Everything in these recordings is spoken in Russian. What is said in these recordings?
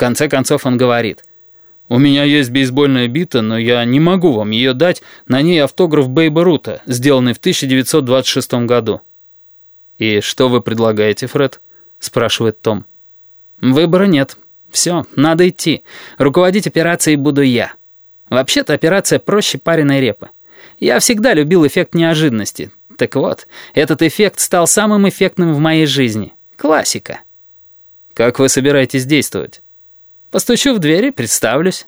конце концов он говорит. «У меня есть бейсбольная бита, но я не могу вам ее дать. На ней автограф Бейба Рута, сделанный в 1926 году». «И что вы предлагаете, Фред?» — спрашивает Том. «Выбора нет. Все, надо идти. Руководить операцией буду я. Вообще-то операция проще пареной репы. Я всегда любил эффект неожиданности. Так вот, этот эффект стал самым эффектным в моей жизни. Классика». «Как вы собираетесь действовать?» Постучу в дверь и представлюсь.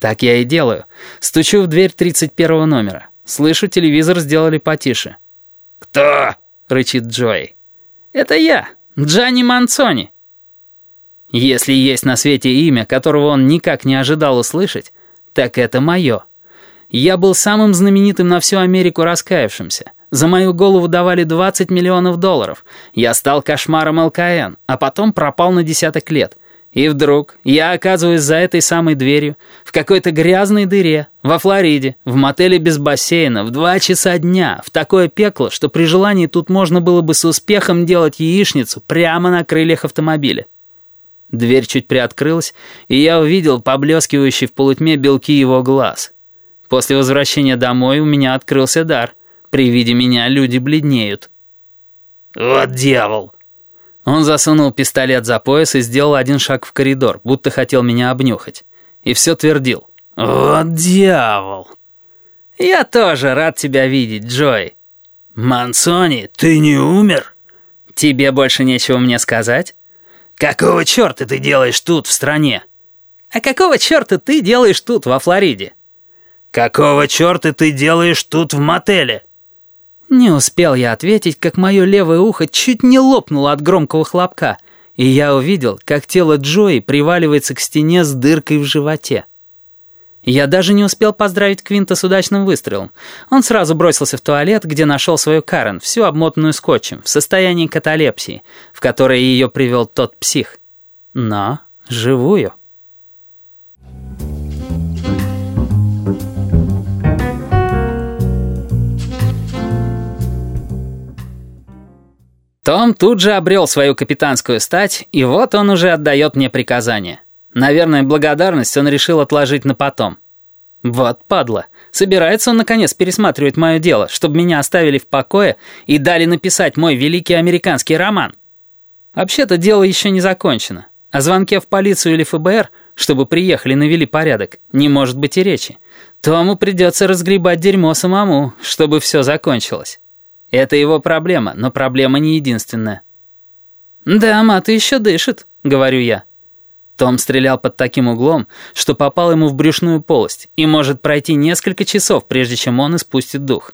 Так я и делаю. Стучу в дверь 31 номера. Слышу, телевизор сделали потише. «Кто?» — рычит Джой. «Это я, Джанни Манцони». Если есть на свете имя, которого он никак не ожидал услышать, так это мое. Я был самым знаменитым на всю Америку раскаявшимся. За мою голову давали 20 миллионов долларов. Я стал кошмаром ЛКН, а потом пропал на десяток лет. И вдруг я оказываюсь за этой самой дверью, в какой-то грязной дыре, во Флориде, в мотеле без бассейна, в два часа дня, в такое пекло, что при желании тут можно было бы с успехом делать яичницу прямо на крыльях автомобиля. Дверь чуть приоткрылась, и я увидел поблескивающий в полутьме белки его глаз. После возвращения домой у меня открылся дар. При виде меня люди бледнеют. «Вот дьявол!» Он засунул пистолет за пояс и сделал один шаг в коридор, будто хотел меня обнюхать. И все твердил. «Вот дьявол!» «Я тоже рад тебя видеть, Джой». «Мансони, ты не умер?» «Тебе больше нечего мне сказать?» «Какого черта ты делаешь тут, в стране?» «А какого черта ты делаешь тут, во Флориде?» «Какого черта ты делаешь тут, в мотеле?» Не успел я ответить, как мое левое ухо чуть не лопнуло от громкого хлопка, и я увидел, как тело Джои приваливается к стене с дыркой в животе. Я даже не успел поздравить Квинта с удачным выстрелом. Он сразу бросился в туалет, где нашел свою Карен, всю обмотанную скотчем, в состоянии каталепсии, в которое ее привел тот псих. Но живую. Том тут же обрел свою капитанскую стать, и вот он уже отдает мне приказания. Наверное, благодарность он решил отложить на потом. Вот падла. Собирается он, наконец, пересматривать мое дело, чтобы меня оставили в покое и дали написать мой великий американский роман. Вообще-то дело еще не закончено. О звонке в полицию или ФБР, чтобы приехали и навели порядок, не может быть и речи. Тому придется разгребать дерьмо самому, чтобы все закончилось. Это его проблема, но проблема не единственная. «Да, мат еще дышит», — говорю я. Том стрелял под таким углом, что попал ему в брюшную полость, и может пройти несколько часов, прежде чем он испустит дух.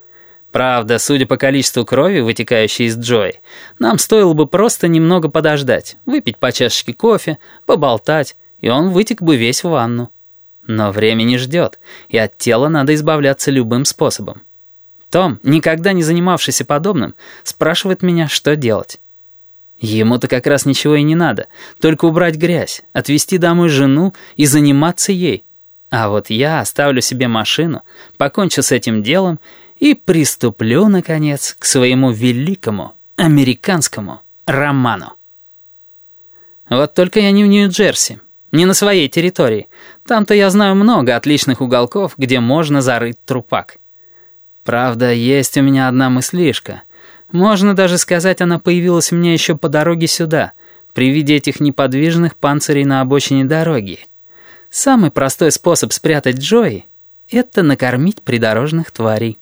Правда, судя по количеству крови, вытекающей из Джои, нам стоило бы просто немного подождать, выпить по чашечке кофе, поболтать, и он вытек бы весь в ванну. Но время не ждет, и от тела надо избавляться любым способом. Том, никогда не занимавшийся подобным, спрашивает меня, что делать. Ему-то как раз ничего и не надо, только убрать грязь, отвезти домой жену и заниматься ей. А вот я оставлю себе машину, покончу с этим делом и приступлю, наконец, к своему великому американскому роману. Вот только я не в Нью-Джерси, не на своей территории. Там-то я знаю много отличных уголков, где можно зарыть трупак. Правда, есть у меня одна мыслишка. Можно даже сказать, она появилась у меня еще по дороге сюда, при виде этих неподвижных панцирей на обочине дороги. Самый простой способ спрятать Джои — это накормить придорожных тварей.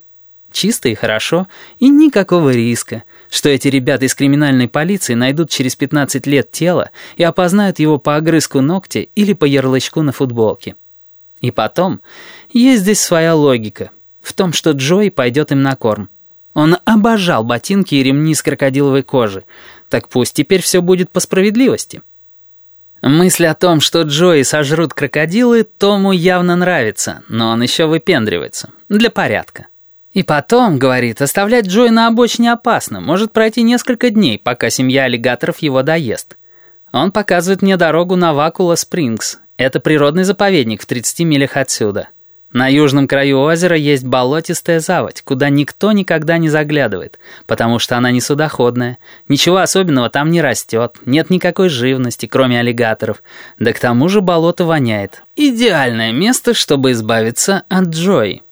Чисто и хорошо, и никакого риска, что эти ребята из криминальной полиции найдут через 15 лет тело и опознают его по огрызку ногтя или по ярлычку на футболке. И потом, есть здесь своя логика в том, что Джой пойдет им на корм. Он обожал ботинки и ремни из крокодиловой кожи. Так пусть теперь все будет по справедливости. Мысль о том, что Джои сожрут крокодилы, Тому явно нравится, но он еще выпендривается. Для порядка. И потом, говорит, оставлять Джои на обочине опасно. Может пройти несколько дней, пока семья аллигаторов его доест. Он показывает мне дорогу на Вакула Спрингс. Это природный заповедник в 30 милях отсюда. На южном краю озера есть болотистая заводь, куда никто никогда не заглядывает, потому что она не судоходная, ничего особенного там не растет, нет никакой живности, кроме аллигаторов, да к тому же болото воняет. Идеальное место, чтобы избавиться от Джои,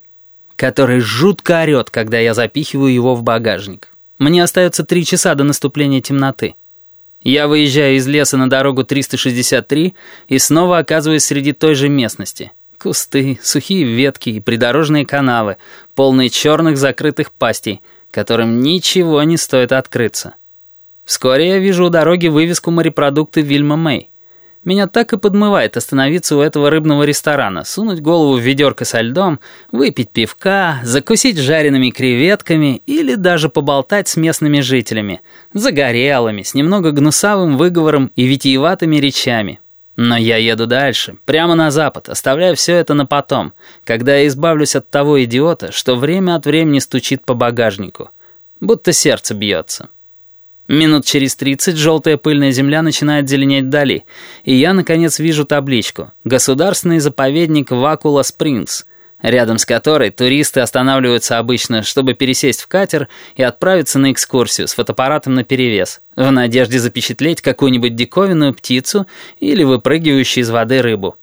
который жутко орет, когда я запихиваю его в багажник. Мне остается три часа до наступления темноты. Я выезжаю из леса на дорогу 363 и снова оказываюсь среди той же местности — Кусты, сухие ветки и придорожные канавы, полные черных закрытых пастей, которым ничего не стоит открыться. Вскоре я вижу у дороги вывеску морепродукты Вильма Мэй. Меня так и подмывает остановиться у этого рыбного ресторана, сунуть голову в ведерко со льдом, выпить пивка, закусить жареными креветками или даже поболтать с местными жителями, загорелыми, с немного гнусавым выговором и витиеватыми речами, но я еду дальше, прямо на запад, оставляя все это на потом, когда я избавлюсь от того идиота, что время от времени стучит по багажнику. Будто сердце бьется. Минут через тридцать желтая пыльная земля начинает зеленеть вдали, и я, наконец, вижу табличку «Государственный заповедник Вакула Спрингс», рядом с которой туристы останавливаются обычно, чтобы пересесть в катер и отправиться на экскурсию с фотоаппаратом наперевес, в надежде запечатлеть какую-нибудь диковинную птицу или выпрыгивающую из воды рыбу.